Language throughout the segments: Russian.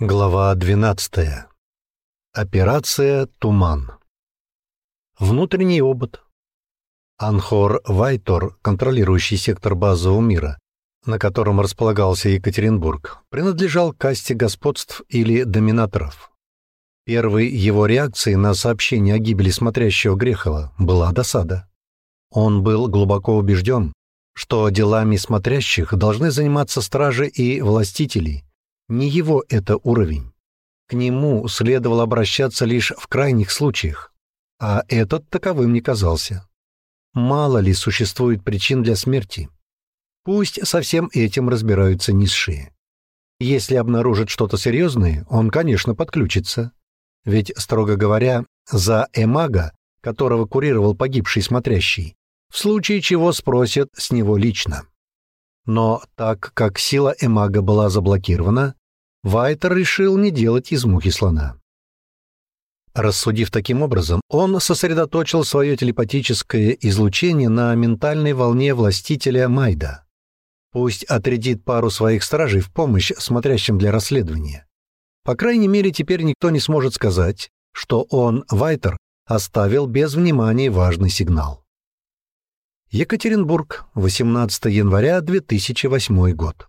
Глава 12. Операция «Туман». Внутренний обод. Анхор Вайтор, контролирующий сектор базового мира, на котором располагался Екатеринбург, принадлежал касте господств или доминаторов. Первой его реакцией на сообщение о гибели смотрящего Грехова была досада. Он был глубоко убежден, что делами смотрящих должны заниматься стражи и властители – не его это уровень. К нему следовало обращаться лишь в крайних случаях, а этот таковым не казался. Мало ли существует причин для смерти. Пусть со всем этим разбираются низшие. Если обнаружит что-то серьезное, он, конечно, подключится. Ведь, строго говоря, за эмага, которого курировал погибший смотрящий, в случае чего спросят с него лично. Но так как сила Эмага была заблокирована, Вайтер решил не делать из мухи слона. Рассудив таким образом, он сосредоточил свое телепатическое излучение на ментальной волне властителя Майда. Пусть отрядит пару своих стражей в помощь смотрящим для расследования. По крайней мере, теперь никто не сможет сказать, что он, Вайтер, оставил без внимания важный сигнал. Екатеринбург, 18 января 2008 год.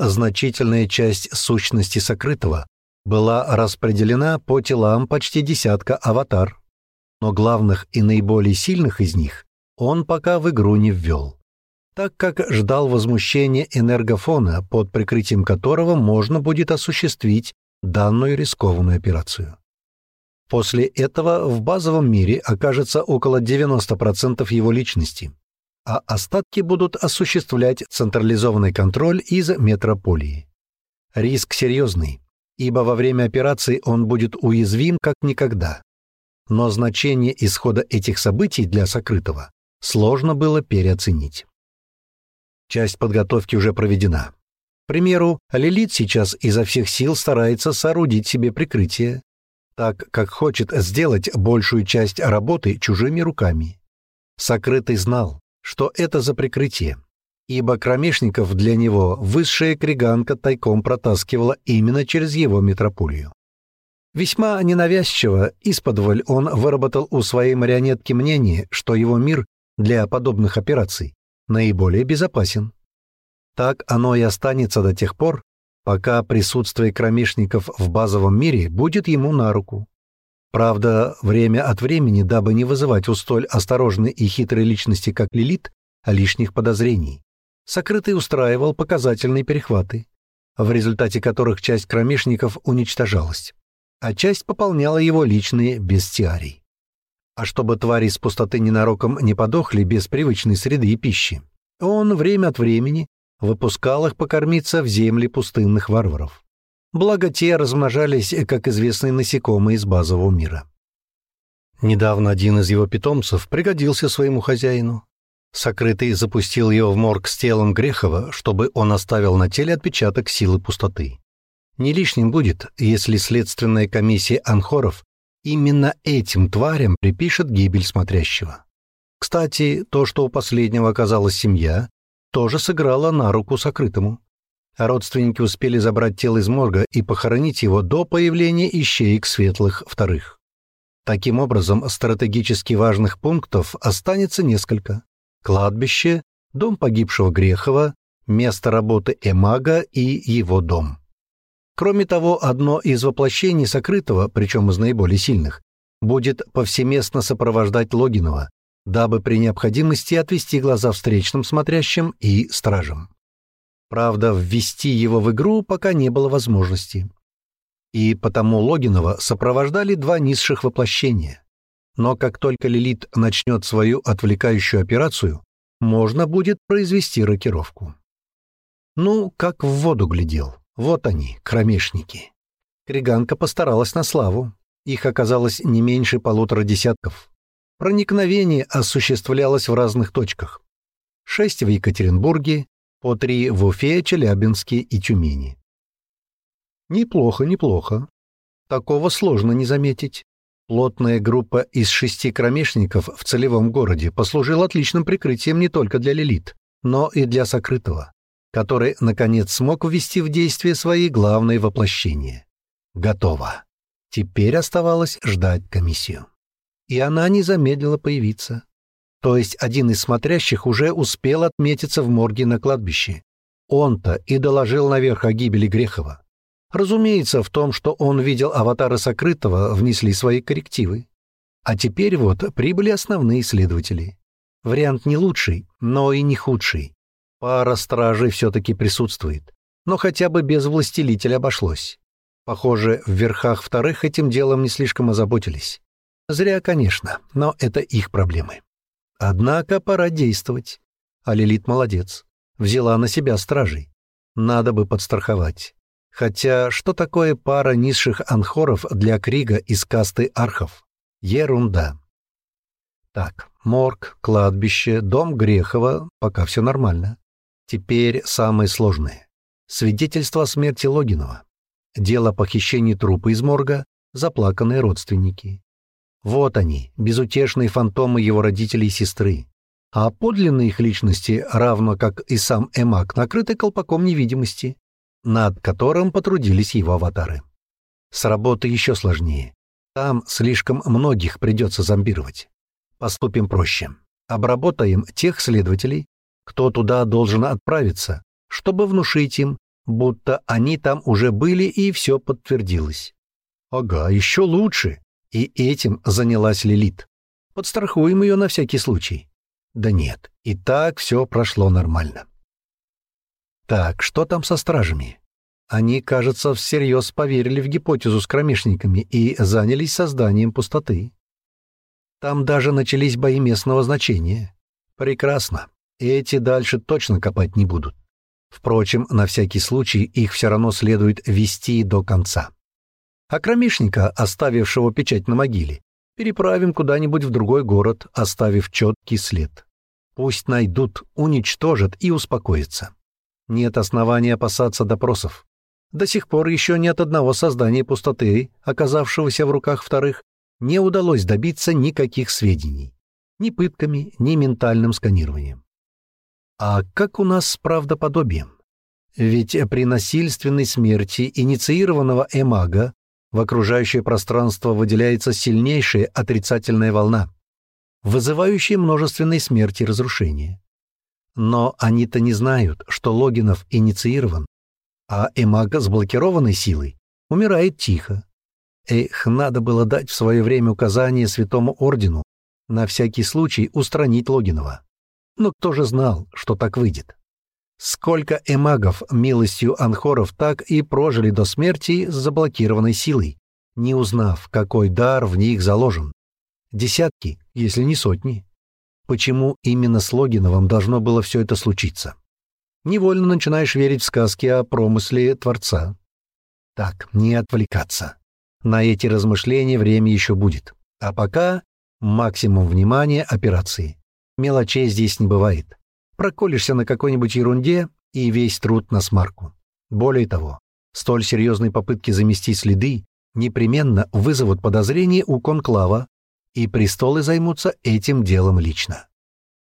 Значительная часть сущности сокрытого была распределена по телам почти десятка аватар, но главных и наиболее сильных из них он пока в игру не ввел, так как ждал возмущения энергофона, под прикрытием которого можно будет осуществить данную рискованную операцию. После этого в базовом мире окажется около 90% его личности, а остатки будут осуществлять централизованный контроль из метрополии. Риск серьезный, ибо во время операции он будет уязвим как никогда. Но значение исхода этих событий для сокрытого сложно было переоценить. Часть подготовки уже проведена. К примеру, Лилит сейчас изо всех сил старается соорудить себе прикрытие, так как хочет сделать большую часть работы чужими руками. Сокрытый знал, что это за прикрытие, ибо кромешников для него высшая криганка тайком протаскивала именно через его метрополию. Весьма ненавязчиво, исподволь он выработал у своей марионетки мнение, что его мир для подобных операций наиболее безопасен. Так оно и останется до тех пор, пока присутствие кромешников в базовом мире будет ему на руку. Правда, время от времени, дабы не вызывать у столь осторожной и хитрой личности, как Лилит, лишних подозрений, сокрытый устраивал показательные перехваты, в результате которых часть кромешников уничтожалась, а часть пополняла его личные бестиарий. А чтобы твари из пустоты ненароком не подохли без привычной среды и пищи, он время от времени выпускал их покормиться в земли пустынных варваров. Благо те размножались, как известные насекомые из базового мира. Недавно один из его питомцев пригодился своему хозяину. Сокрытый запустил его в морг с телом Грехова, чтобы он оставил на теле отпечаток силы пустоты. Не лишним будет, если следственная комиссия анхоров именно этим тварям припишет гибель смотрящего. Кстати, то, что у последнего оказалась семья, тоже сыграло на руку сокрытому. Родственники успели забрать тело из морга и похоронить его до появления ищеек светлых вторых. Таким образом, стратегически важных пунктов останется несколько. Кладбище, дом погибшего Грехова, место работы Эмага и его дом. Кроме того, одно из воплощений сокрытого, причем из наиболее сильных, будет повсеместно сопровождать Логинова, дабы при необходимости отвести глаза встречным смотрящим и стражам. Правда, ввести его в игру пока не было возможности. И потому Логинова сопровождали два низших воплощения. Но как только Лилит начнет свою отвлекающую операцию, можно будет произвести рокировку. Ну, как в воду глядел. Вот они, кромешники. Криганка постаралась на славу. Их оказалось не меньше полутора десятков. Проникновение осуществлялось в разных точках. Шесть в Екатеринбурге, по три в Уфе, Челябинске и Тюмени. Неплохо, неплохо. Такого сложно не заметить. Плотная группа из шести кромешников в целевом городе послужила отличным прикрытием не только для Лилит, но и для сокрытого. который, наконец, смог ввести в действие свои главные воплощения. Готово. Теперь оставалось ждать комиссию. И она не замедлила появиться. То есть один из смотрящих уже успел отметиться в морге на кладбище. Он-то и доложил наверх о гибели Грехова. Разумеется, в том, что он видел аватара сокрытого, внесли свои коррективы. А теперь вот прибыли основные следователи. Вариант не лучший, но и не худший. Пара стражей все-таки присутствует, но хотя бы без властелителя обошлось. Похоже, в верхах вторых этим делом не слишком озаботились. Зря, конечно, но это их проблемы. Однако пора действовать. А Лилит молодец. Взяла на себя стражей. Надо бы подстраховать. Хотя что такое пара низших анхоров для Крига из касты архов? Ерунда. Так, морг, кладбище, дом Грехова, пока все нормально. Теперь самое сложное. Свидетельство о смерти Логинова. Дело о похищении трупа из морга, заплаканные родственники. Вот они, безутешные фантомы его родителей и сестры. А подлинные их личности, равно как и сам Эмак, накрыты колпаком невидимости, над которым потрудились его аватары. С работы еще сложнее. Там слишком многих придется зомбировать. Поступим проще. Обработаем тех следователей, кто туда должен отправиться, чтобы внушить им, будто они там уже были и все подтвердилось. Ага, еще лучше. И этим занялась Лилит. Подстрахуем ее на всякий случай. Да нет, и так все прошло нормально. Так, что там со стражами? Они, кажется, всерьез поверили в гипотезу с кромешниками и занялись созданием пустоты. Там даже начались бои местного значения. Прекрасно. Эти дальше точно копать не будут. Впрочем, на всякий случай их все равно следует вести до конца. А кромешника, оставившего печать на могиле, переправим куда-нибудь в другой город, оставив четкий след. Пусть найдут, уничтожат и успокоятся. Нет основания опасаться допросов. До сих пор еще ни от одного создания пустоты, оказавшегося в руках вторых, не удалось добиться никаких сведений. Ни пытками, ни ментальным сканированием. А как у нас с правдоподобием? Ведь при насильственной смерти инициированного эмага в окружающее пространство выделяется сильнейшая отрицательная волна, вызывающая множественные смерти и разрушения. Но они-то не знают, что Логинов инициирован, а эмага с блокированной силой умирает тихо. Эх, надо было дать в свое время указание Святому Ордену на всякий случай устранить Логинова. Но кто же знал, что так выйдет? Сколько эмагов милостью анхоров так и прожили до смерти с заблокированной силой, не узнав, какой дар в них заложен. Десятки, если не сотни. Почему именно с Логиновым должно было все это случиться? Невольно начинаешь верить в сказки о промысле Творца. Так, не отвлекаться. На эти размышления время еще будет. А пока максимум внимания операции. Мелочей здесь не бывает. Проколешься на какой-нибудь ерунде, и весь труд на смарку. Более того, столь серьезные попытки замести следы непременно вызовут подозрение у конклава, и престолы займутся этим делом лично.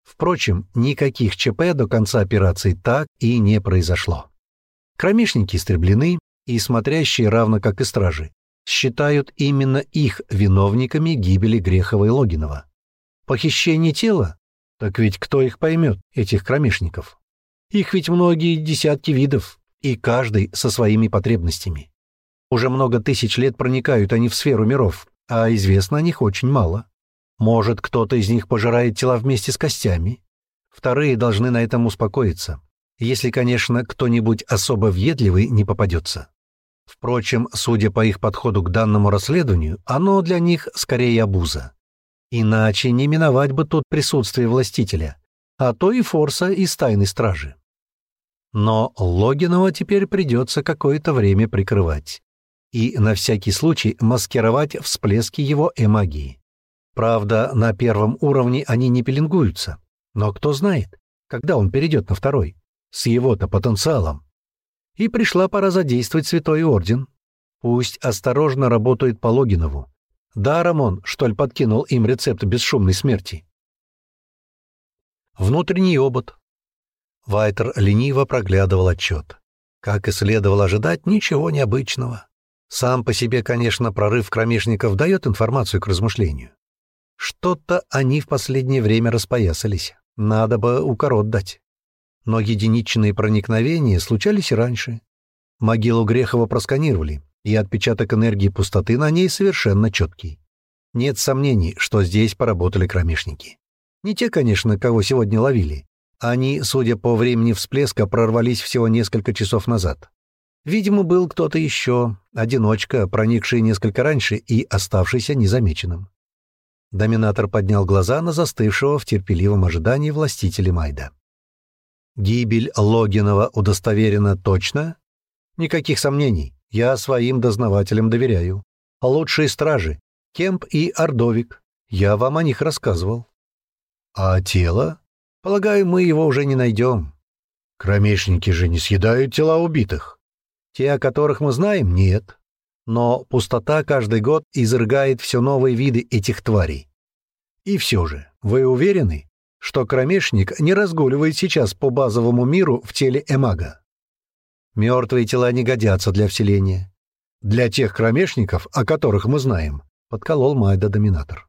Впрочем, никаких ЧП до конца операции так и не произошло. Кромешники истреблены, и смотрящие, равно как и стражи, считают именно их виновниками гибели Грехова и Логинова. Похищение тела так ведь кто их поймет, этих кромешников? Их ведь многие десятки видов, и каждый со своими потребностями. Уже много тысяч лет проникают они в сферу миров, а известно о них очень мало. Может, кто-то из них пожирает тела вместе с костями. Вторые должны на этом успокоиться, если, конечно, кто-нибудь особо въедливый не попадется. Впрочем, судя по их подходу к данному расследованию, оно для них скорее обуза. Иначе не миновать бы тут присутствие властителя, а то и форса из тайной стражи. Но Логинова теперь придется какое-то время прикрывать и на всякий случай маскировать всплески его эмагии. Правда, на первом уровне они не пеленгуются, но кто знает, когда он перейдет на второй, с его-то потенциалом. И пришла пора задействовать Святой Орден. Пусть осторожно работает по Логинову, Даром он, что ли, подкинул им рецепт бесшумной смерти. Внутренний обод. Вайтер лениво проглядывал отчет. Как и следовало ожидать, ничего необычного. Сам по себе, конечно, прорыв кромешников дает информацию к размышлению. Что-то они в последнее время распоясались. Надо бы укорот дать. Но единичные проникновения случались и раньше. Могилу Грехова просканировали, и отпечаток энергии пустоты на ней совершенно четкий. Нет сомнений, что здесь поработали кромешники. Не те, конечно, кого сегодня ловили. Они, судя по времени всплеска, прорвались всего несколько часов назад. Видимо, был кто-то еще, одиночка, проникший несколько раньше и оставшийся незамеченным. Доминатор поднял глаза на застывшего в терпеливом ожидании властителя Майда. «Гибель Логинова удостоверена точно?» «Никаких сомнений. Я своим дознавателям доверяю. Лучшие стражи. Кемп и Ордовик. Я вам о них рассказывал». «А тело?» «Полагаю, мы его уже не найдем». «Кромешники же не съедают тела убитых». Те, о которых мы знаем, нет. Но пустота каждый год изрыгает все новые виды этих тварей. И все же, вы уверены, что кромешник не разгуливает сейчас по базовому миру в теле Эмага? Мертвые тела не годятся для вселения. Для тех кромешников, о которых мы знаем, подколол Майда-доминатор.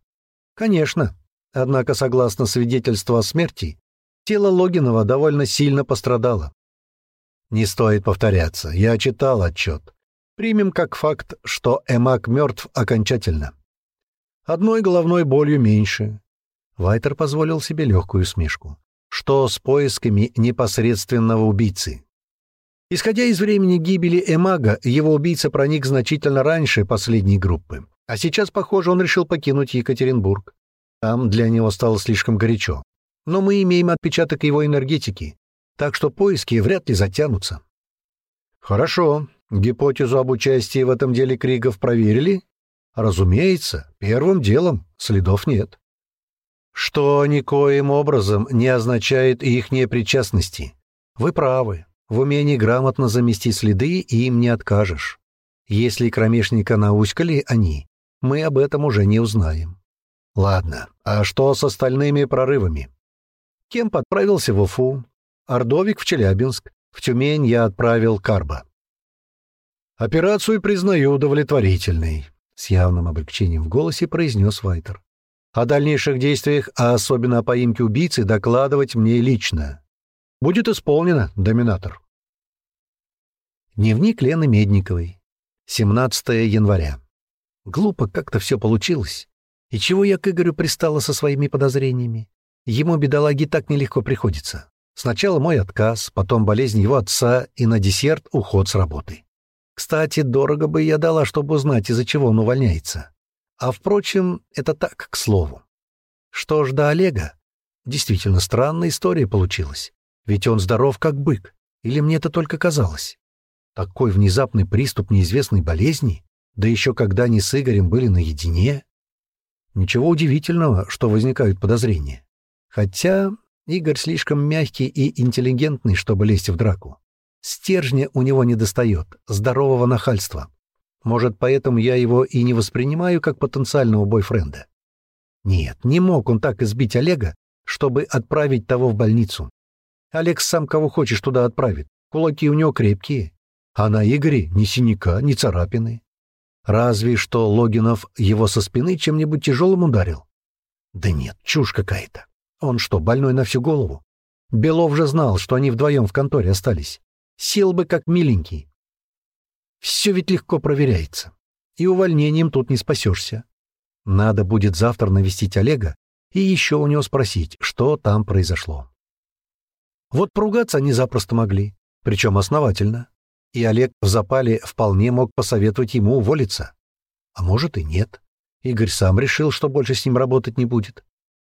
Конечно. Однако, согласно свидетельству о смерти, тело Логинова довольно сильно пострадало. Не стоит повторяться. Я читал отчет. Примем как факт, что Эмак мертв окончательно. Одной головной болью меньше. Вайтер позволил себе легкую смешку. Что с поисками непосредственного убийцы? Исходя из времени гибели Эмага, его убийца проник значительно раньше последней группы. А сейчас, похоже, он решил покинуть Екатеринбург. Там для него стало слишком горячо. Но мы имеем отпечаток его энергетики, так что поиски вряд ли затянутся. Хорошо. Гипотезу об участии в этом деле Кригов проверили? Разумеется, первым делом следов нет. Что никоим образом не означает их непричастности. Вы правы. В умении грамотно замести следы им не откажешь. Если кромешника науськали они, мы об этом уже не узнаем. Ладно, а что с остальными прорывами? Кем подправился в Уфу, Ордовик в Челябинск, в Тюмень я отправил Карба. «Операцию признаю удовлетворительной», — с явным облегчением в голосе произнес Вайтер. «О дальнейших действиях, а особенно о поимке убийцы, докладывать мне лично. Будет исполнено, доминатор». Дневник Лены Медниковой. 17 января. Глупо как-то все получилось. И чего я к Игорю пристала со своими подозрениями? Ему, бедолаге, так нелегко приходится. Сначала мой отказ, потом болезнь его отца и на десерт уход с работы. Кстати, дорого бы я дала, чтобы узнать, из-за чего он увольняется. А, впрочем, это так, к слову. Что ж до Олега? Действительно странная история получилась. Ведь он здоров, как бык. Или мне это только казалось? Такой внезапный приступ неизвестной болезни, да еще когда они с Игорем были наедине. Ничего удивительного, что возникают подозрения. Хотя Игорь слишком мягкий и интеллигентный, чтобы лезть в драку. Стержня у него не достает, здорового нахальства. Может, поэтому я его и не воспринимаю как потенциального бойфренда. Нет, не мог он так избить Олега, чтобы отправить того в больницу. Олег сам кого хочешь туда отправит. Кулаки у него крепкие. А на Игоре ни синяка, ни царапины. Разве что Логинов его со спины чем-нибудь тяжелым ударил. Да нет, чушь какая-то. Он что, больной на всю голову? Белов же знал, что они вдвоем в конторе остались. Сел бы как миленький. Все ведь легко проверяется. И увольнением тут не спасешься. Надо будет завтра навестить Олега и еще у него спросить, что там произошло. Вот поругаться они запросто могли, причем основательно. И Олег в запале вполне мог посоветовать ему уволиться. А может и нет. Игорь сам решил, что больше с ним работать не будет.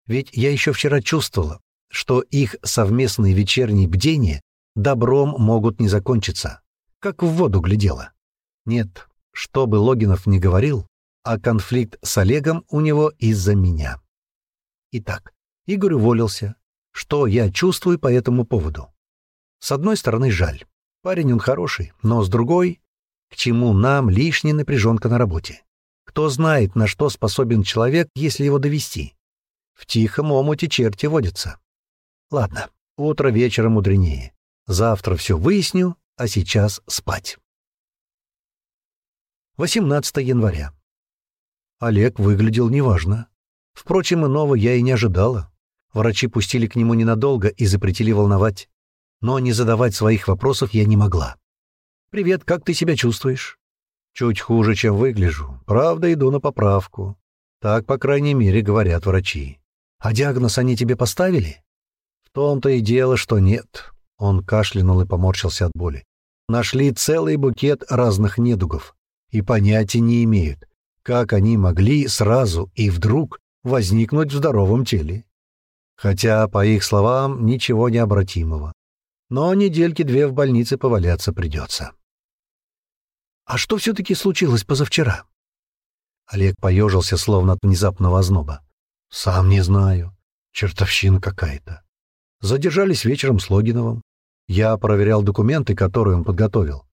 Ведь я еще вчера чувствовала, что их совместные вечерние бдения добром могут не закончиться, как в воду глядела. Нет, что бы Логинов ни говорил, а конфликт с Олегом у него из-за меня. Итак, Игорь уволился. Что я чувствую по этому поводу? С одной стороны, жаль. Парень он хороший, но с другой, к чему нам лишняя напряженка на работе? Кто знает, на что способен человек, если его довести? В тихом омуте черти водятся. Ладно, Утро вечера мудренее. Завтра все выясню, а сейчас спать. 18 января. Олег выглядел неважно. Впрочем, иного я и не ожидала. Врачи пустили к нему ненадолго и запретили волновать. Но не задавать своих вопросов я не могла. «Привет, как ты себя чувствуешь?» «Чуть хуже, чем выгляжу. Правда, иду на поправку. Так, по крайней мере, говорят врачи. А диагноз они тебе поставили?» «В том-то и дело, что нет». Он кашлянул и поморщился от боли. «Нашли целый букет разных недугов и понятия не имеют, как они могли сразу и вдруг возникнуть в здоровом теле. Хотя, по их словам, ничего необратимого. Но недельки две в больнице поваляться придется. «А что все-таки случилось позавчера?» Олег поежился, словно от внезапного озноба. «Сам не знаю. Чертовщина какая-то. Задержались вечером с Логиновым. Я проверял документы, которые он подготовил.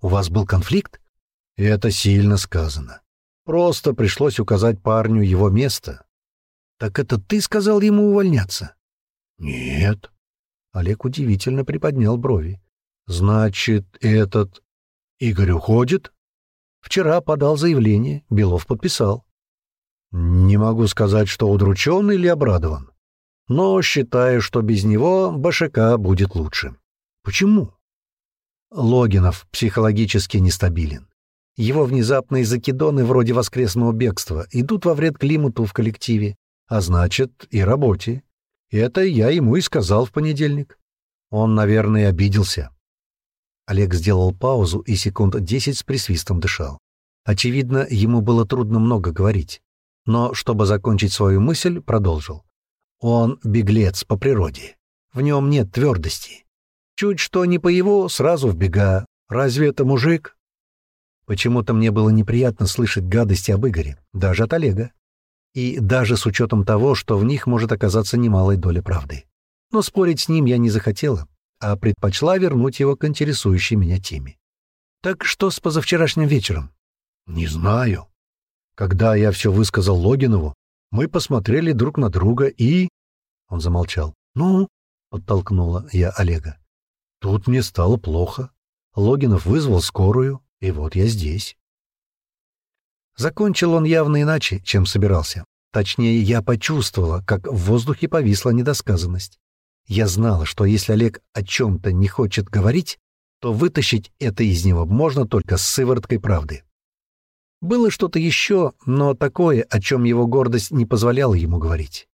У вас был конфликт? Это сильно сказано. Просто пришлось указать парню его место. Так это ты сказал ему увольняться? Нет. Олег удивительно приподнял брови. Значит, этот Игорь уходит? Вчера подал заявление, Белов подписал. Не могу сказать, что удручен или обрадован, но считаю, что без него БШК будет лучше. Почему? Логинов психологически нестабилен. Его внезапные закидоны вроде воскресного бегства идут во вред климату в коллективе, а значит и работе. Это я ему и сказал в понедельник. Он, наверное, обиделся. Олег сделал паузу и секунд десять с присвистом дышал. Очевидно, ему было трудно много говорить. Но, чтобы закончить свою мысль, продолжил. Он беглец по природе. В нем нет твердости. Чуть что не по его, сразу в бега. Разве это мужик? Почему-то мне было неприятно слышать гадости об Игоре, даже от Олега. И даже с учетом того, что в них может оказаться немалая доля правды. Но спорить с ним я не захотела, а предпочла вернуть его к интересующей меня теме. «Так что с позавчерашним вечером?» «Не знаю. Когда я все высказал Логинову, мы посмотрели друг на друга и...» Он замолчал. «Ну?» — подтолкнула я Олега. «Тут мне стало плохо. Логинов вызвал скорую, и вот я здесь. Закончил он явно иначе, чем собирался. Точнее, я почувствовала, как в воздухе повисла недосказанность. Я знала, что если Олег о чем-то не хочет говорить, то вытащить это из него можно только с сывороткой правды. Было что-то еще, но такое, о чем его гордость не позволяла ему говорить.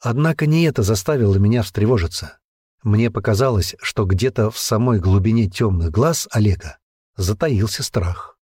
Однако не это заставило меня встревожиться. Мне показалось, что где-то в самой глубине темных глаз Олега затаился страх.